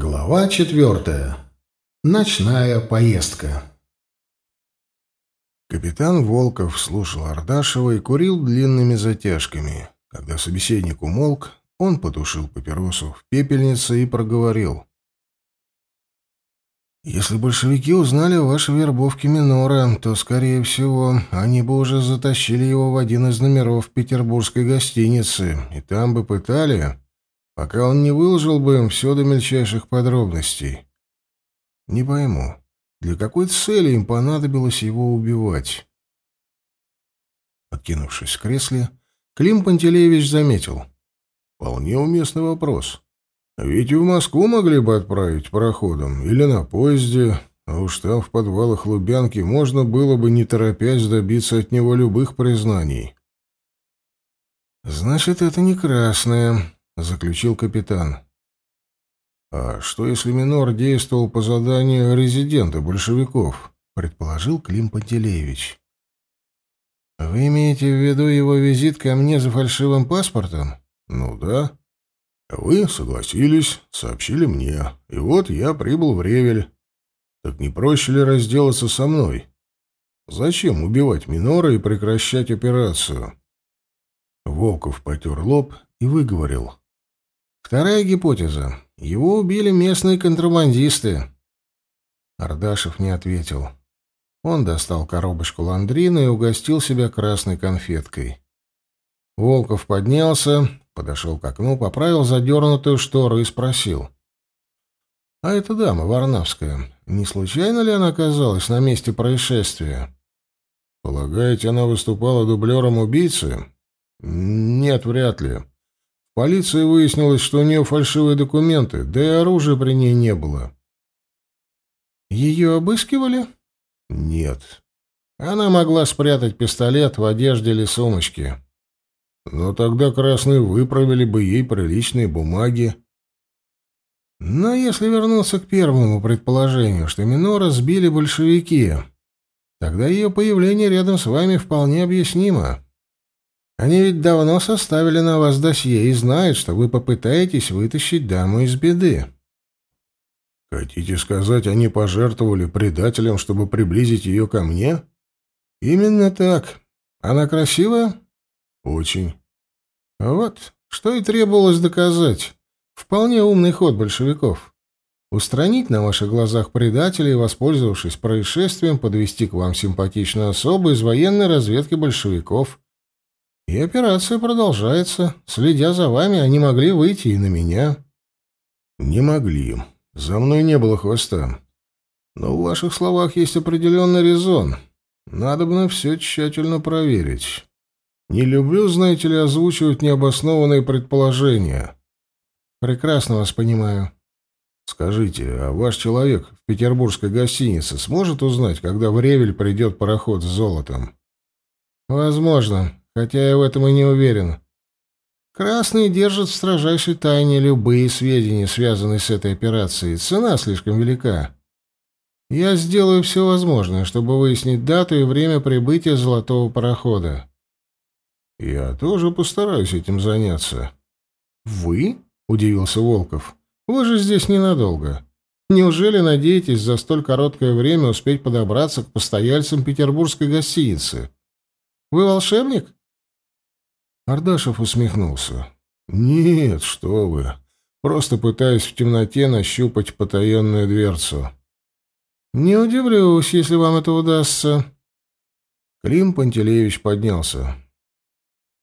Глава четвертая. Ночная поездка. Капитан Волков слушал Ардашева и курил длинными затяжками. Когда собеседник умолк, он потушил папиросу в пепельнице и проговорил. «Если большевики узнали о вашей вербовке Минора, то, скорее всего, они бы уже затащили его в один из номеров петербургской гостиницы, и там бы пытали...» пока он не выложил бы им все до мельчайших подробностей. Не пойму, для какой цели им понадобилось его убивать? Откинувшись в кресле, Клим Пантелеевич заметил. Вполне уместный вопрос. Ведь и в Москву могли бы отправить пароходом или на поезде, а уж там в подвалах Лубянки можно было бы, не торопясь, добиться от него любых признаний. «Значит, это не красное», заключил капитан. А что если Минор действовал по заданию резидента большевиков? предположил Клим Пантелеевич. Вы имеете в виду его визит ко мне за фальшивым паспортом? Ну да. Вы согласились, сообщили мне, и вот я прибыл в Ревель. Так не проще ли разделаться со мной? Зачем убивать Минора и прекращать операцию? Волков потер лоб и выговорил. Вторая гипотеза. Его убили местные контрабандисты. Ардашев не ответил. Он достал коробочку ландрина и угостил себя красной конфеткой. Волков поднялся, подошел к окну, поправил задернутую штору и спросил. — А эта дама, Варнавская, не случайно ли она оказалась на месте происшествия? — Полагаете, она выступала дублером убийцы? — Нет, вряд ли. Полиция выяснилось, что у нее фальшивые документы, да и оружия при ней не было. Ее обыскивали? Нет. Она могла спрятать пистолет в одежде или сумочке. Но тогда красные выправили бы ей приличные бумаги. Но если вернуться к первому предположению, что Минора сбили большевики, тогда ее появление рядом с вами вполне объяснимо. Они ведь давно составили на вас досье и знают, что вы попытаетесь вытащить даму из беды. Хотите сказать, они пожертвовали предателем, чтобы приблизить ее ко мне? Именно так. Она красивая? Очень. Вот, что и требовалось доказать. Вполне умный ход большевиков. Устранить на ваших глазах предателей воспользовавшись происшествием, подвести к вам симпатичную особу из военной разведки большевиков — и операция продолжается. Следя за вами, они могли выйти и на меня. Не могли. За мной не было хвоста. Но в ваших словах есть определенный резон. Надо бы все тщательно проверить. Не люблю, знаете ли, озвучивать необоснованные предположения. Прекрасно вас понимаю. Скажите, а ваш человек в петербургской гостинице сможет узнать, когда в Ревель придет пароход с золотом? Возможно хотя я в этом и не уверен. Красные держат в строжайшей тайне любые сведения, связанные с этой операцией. Цена слишком велика. Я сделаю все возможное, чтобы выяснить дату и время прибытия золотого парохода. Я тоже постараюсь этим заняться. Вы? удивился Волков. Вы же здесь ненадолго. Неужели надеетесь за столь короткое время успеть подобраться к постояльцам петербургской гостиницы? Вы волшебник? Ардашев усмехнулся. «Нет, что вы. Просто пытаюсь в темноте нащупать потаенную дверцу». «Не удивлюсь, если вам это удастся». Клим Пантелеевич поднялся.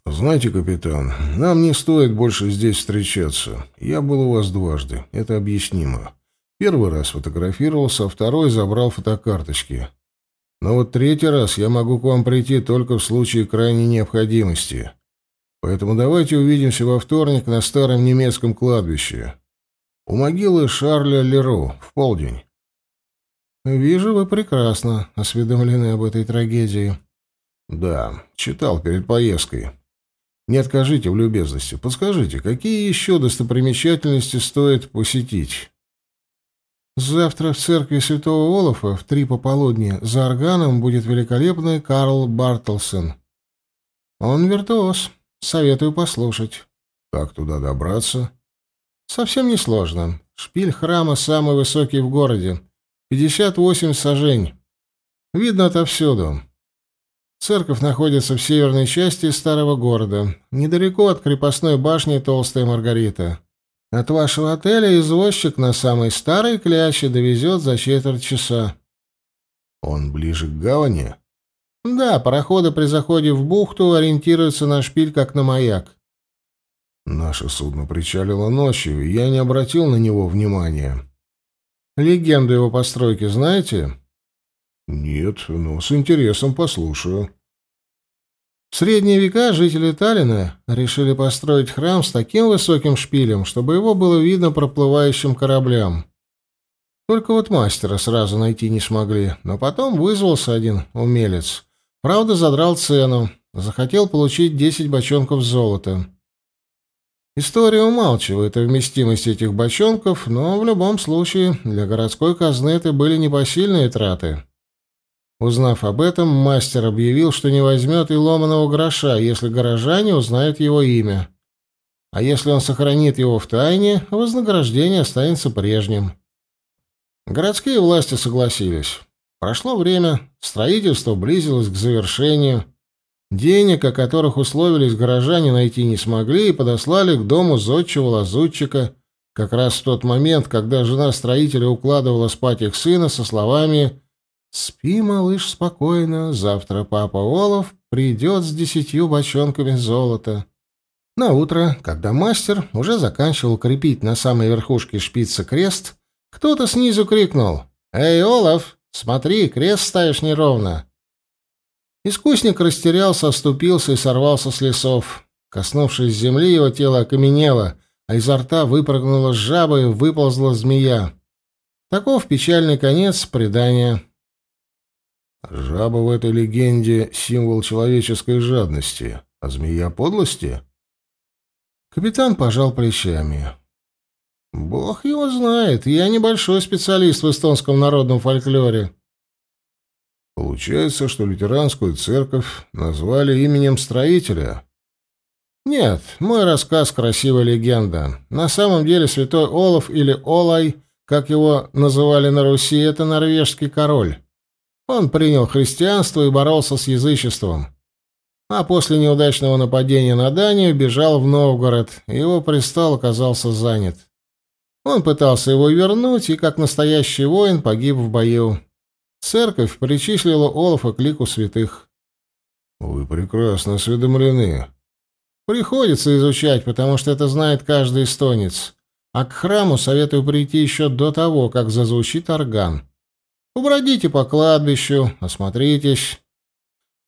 «Знаете, капитан, нам не стоит больше здесь встречаться. Я был у вас дважды, это объяснимо. Первый раз фотографировался, а второй забрал фотокарточки. Но вот третий раз я могу к вам прийти только в случае крайней необходимости. Поэтому давайте увидимся во вторник на старом немецком кладбище. У могилы Шарля Леру в полдень. Вижу, вы прекрасно осведомлены об этой трагедии. Да, читал перед поездкой. Не откажите в любезности. Подскажите, какие еще достопримечательности стоит посетить? Завтра в церкви Святого Олафа в три пополудни за органом будет великолепный Карл Бартлсон. Он виртуоз. Советую послушать. Как туда добраться? Совсем несложно. Шпиль храма самый высокий в городе. 58 сажень. Видно отовсюду. Церковь находится в северной части старого города, недалеко от крепостной башни Толстая Маргарита. От вашего отеля извозчик на самой старой кляще довезет за четверть часа. Он ближе к гавани? Да, пароходы при заходе в бухту ориентируются на шпиль, как на маяк. Наше судно причалило ночью, и я не обратил на него внимания. Легенду его постройки знаете? Нет, но с интересом послушаю. В средние века жители Таллина решили построить храм с таким высоким шпилем, чтобы его было видно проплывающим кораблям. Только вот мастера сразу найти не смогли, но потом вызвался один умелец. Правда, задрал цену, захотел получить 10 бочонков золота. История умалчивает о вместимости этих бочонков, но в любом случае для городской казны это были непосильные траты. Узнав об этом, мастер объявил, что не возьмет и ломаного гроша, если горожане узнают его имя. А если он сохранит его в тайне, вознаграждение останется прежним. Городские власти согласились. Прошло время, строительство близилось к завершению. Денег, о которых условились горожане, найти не смогли и подослали к дому зодчего лазутчика, как раз в тот момент, когда жена строителя укладывала спать их сына со словами «Спи, малыш, спокойно, завтра папа Олов придет с десятью бочонками золота». На утро, когда мастер уже заканчивал крепить на самой верхушке шпица крест, кто-то снизу крикнул «Эй, Олов, смотри, крест ставишь неровно». Искусник растерялся, оступился и сорвался с лесов. Коснувшись земли, его тело окаменело, а изо рта выпрыгнула жаба и выползла змея. Таков печальный конец предания. Жаба в этой легенде — символ человеческой жадности, а змея — подлости? Капитан пожал плечами. «Бог его знает. Я небольшой специалист в эстонском народном фольклоре». Получается, что лютеранскую церковь назвали именем строителя? Нет, мой рассказ — красивая легенда. На самом деле святой Олаф или Олай, как его называли на Руси, это норвежский король. Он принял христианство и боролся с язычеством. А после неудачного нападения на Данию бежал в Новгород, его престол оказался занят. Он пытался его вернуть и, как настоящий воин, погиб в бою. Церковь причислила Олафа к лику святых. «Вы прекрасно осведомлены». «Приходится изучать, потому что это знает каждый эстонец. А к храму советую прийти еще до того, как зазвучит орган. Побродите по кладбищу, осмотритесь.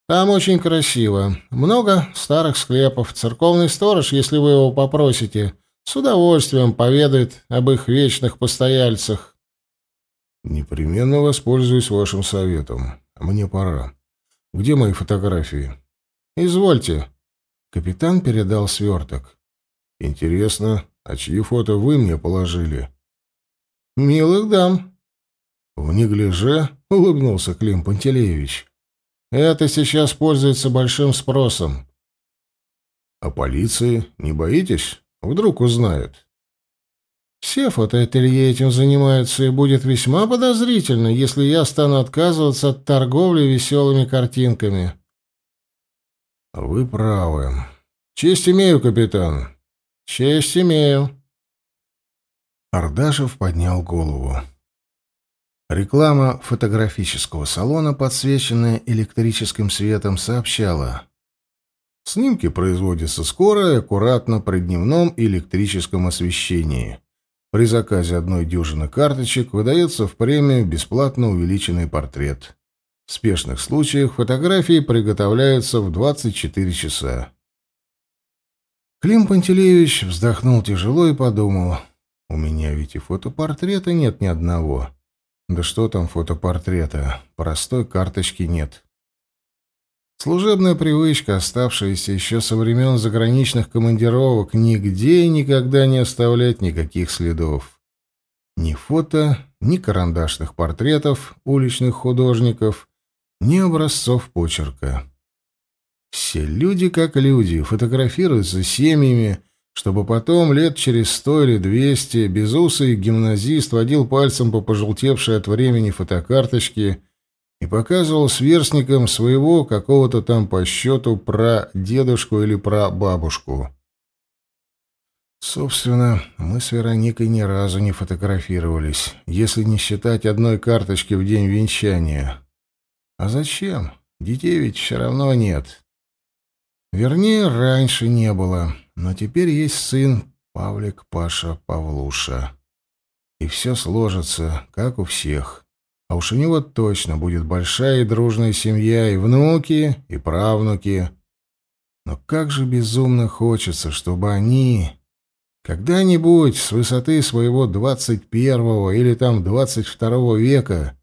Там очень красиво. Много старых склепов. Церковный сторож, если вы его попросите, с удовольствием поведает об их вечных постояльцах. Непременно воспользуюсь вашим советом. Мне пора. Где мои фотографии? Извольте. Капитан передал сверток. Интересно, а чьи фото вы мне положили? Милых дам. «В неглиже?» — улыбнулся Клим Пантелеевич. «Это сейчас пользуется большим спросом». «А полиции не боитесь? Вдруг узнают?» «Все фотоателье этим занимаются, и будет весьма подозрительно, если я стану отказываться от торговли веселыми картинками». «Вы правы. Честь имею, капитан». «Честь имею». Ардашев поднял голову. Реклама фотографического салона, подсвеченная электрическим светом, сообщала. Снимки производятся скоро и аккуратно при дневном электрическом освещении. При заказе одной дюжины карточек выдается в премию бесплатно увеличенный портрет. В спешных случаях фотографии приготовляются в 24 часа. Клим Пантелеевич вздохнул тяжело и подумал. «У меня ведь и фотопортрета нет ни одного». Да что там фотопортрета, простой карточки нет. Служебная привычка, оставшаяся еще со времен заграничных командировок, нигде и никогда не оставлять никаких следов. Ни фото, ни карандашных портретов уличных художников, ни образцов почерка. Все люди как люди, фотографируются семьями, чтобы потом лет через сто или двести безусый гимназист водил пальцем по пожелтевшей от времени фотокарточке и показывал сверстникам своего какого-то там по счету про дедушку или про бабушку. Собственно, мы с Вероникой ни разу не фотографировались, если не считать одной карточки в день венчания. А зачем? Детей ведь все равно нет. Вернее, раньше не было. Но теперь есть сын Павлик Паша Павлуша. И все сложится, как у всех. А уж у него точно будет большая и дружная семья, и внуки, и правнуки. Но как же безумно хочется, чтобы они когда-нибудь с высоты своего двадцать первого или там двадцать второго века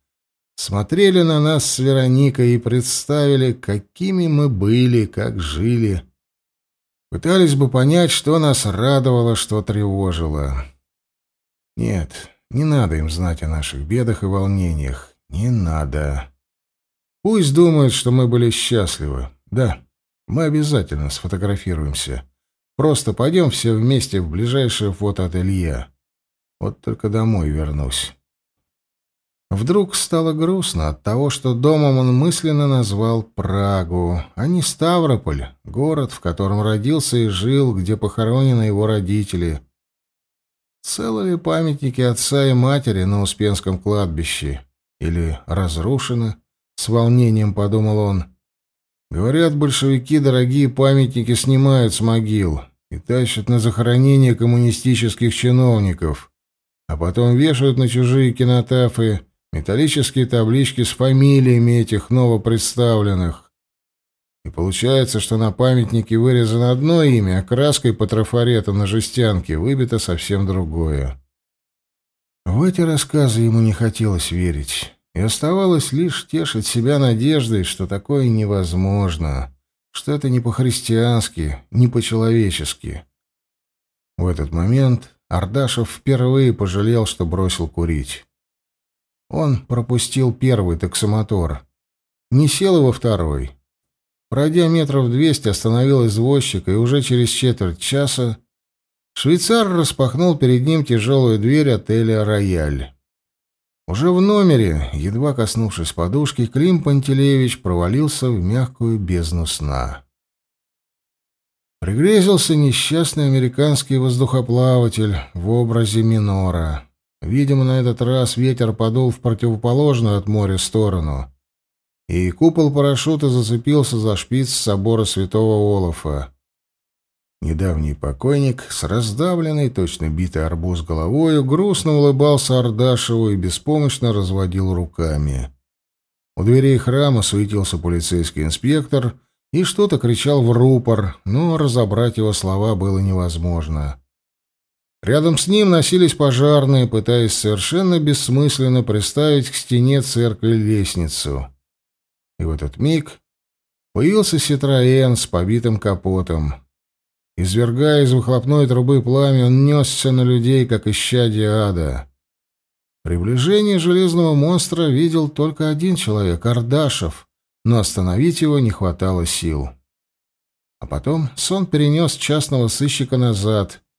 смотрели на нас с Вероникой и представили, какими мы были, как жили, Пытались бы понять, что нас радовало, что тревожило. Нет, не надо им знать о наших бедах и волнениях. Не надо. Пусть думают, что мы были счастливы. Да, мы обязательно сфотографируемся. Просто пойдем все вместе в ближайшее фотоателье. Вот только домой вернусь. Вдруг стало грустно от того, что домом он мысленно назвал Прагу, а не Ставрополь, город, в котором родился и жил, где похоронены его родители. Целы ли памятники отца и матери на Успенском кладбище? Или разрушены? С волнением подумал он. Говорят, большевики дорогие памятники снимают с могил и тащат на захоронение коммунистических чиновников, а потом вешают на чужие кинотафы металлические таблички с фамилиями этих новопредставленных. И получается, что на памятнике вырезано одно имя, а краской по трафарету на жестянке выбито совсем другое. В эти рассказы ему не хотелось верить, и оставалось лишь тешить себя надеждой, что такое невозможно, что это не по-христиански, не по-человечески. В этот момент Ардашев впервые пожалел, что бросил курить. Он пропустил первый таксомотор. Не сел его второй. Пройдя метров двести, остановил извозчика, и уже через четверть часа швейцар распахнул перед ним тяжелую дверь отеля «Рояль». Уже в номере, едва коснувшись подушки, Клим Пантелеевич провалился в мягкую бездну сна. Пригрезился несчастный американский воздухоплаватель в образе Минора. Видимо, на этот раз ветер подул в противоположную от моря сторону, и купол парашюта зацепился за шпиц собора святого Олафа. Недавний покойник с раздавленной, точно битый арбуз головою, грустно улыбался Ардашеву и беспомощно разводил руками. У дверей храма суетился полицейский инспектор и что-то кричал в рупор, но разобрать его слова было невозможно. Рядом с ним носились пожарные, пытаясь совершенно бессмысленно приставить к стене церкви лестницу. И в этот миг появился Ситроен с побитым капотом. Извергая из выхлопной трубы пламя, он несся на людей, как исчадие ада. Приближение железного монстра видел только один человек — Ардашев, но остановить его не хватало сил. А потом сон перенес частного сыщика назад —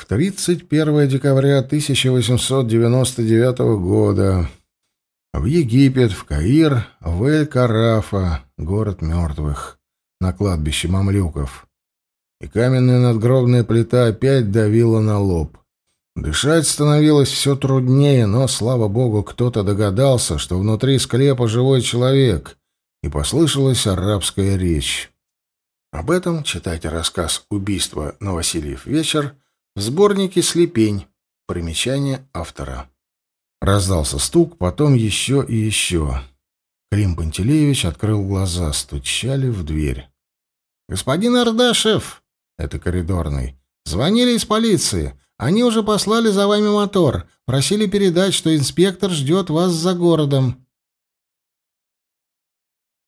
в 31 декабря 1899 года в Египет, в Каир, в Эль-Карафа, город мертвых, на кладбище мамлюков. И каменная надгробная плита опять давила на лоб. Дышать становилось все труднее, но, слава богу, кто-то догадался, что внутри склепа живой человек, и послышалась арабская речь. Об этом читайте рассказ «Убийство на Васильев вечер» В сборнике «Слепень». Примечание автора. Раздался стук, потом еще и еще. Клим Пантелеевич открыл глаза, стучали в дверь. «Господин Ардашев!» — это коридорный. «Звонили из полиции. Они уже послали за вами мотор. Просили передать, что инспектор ждет вас за городом».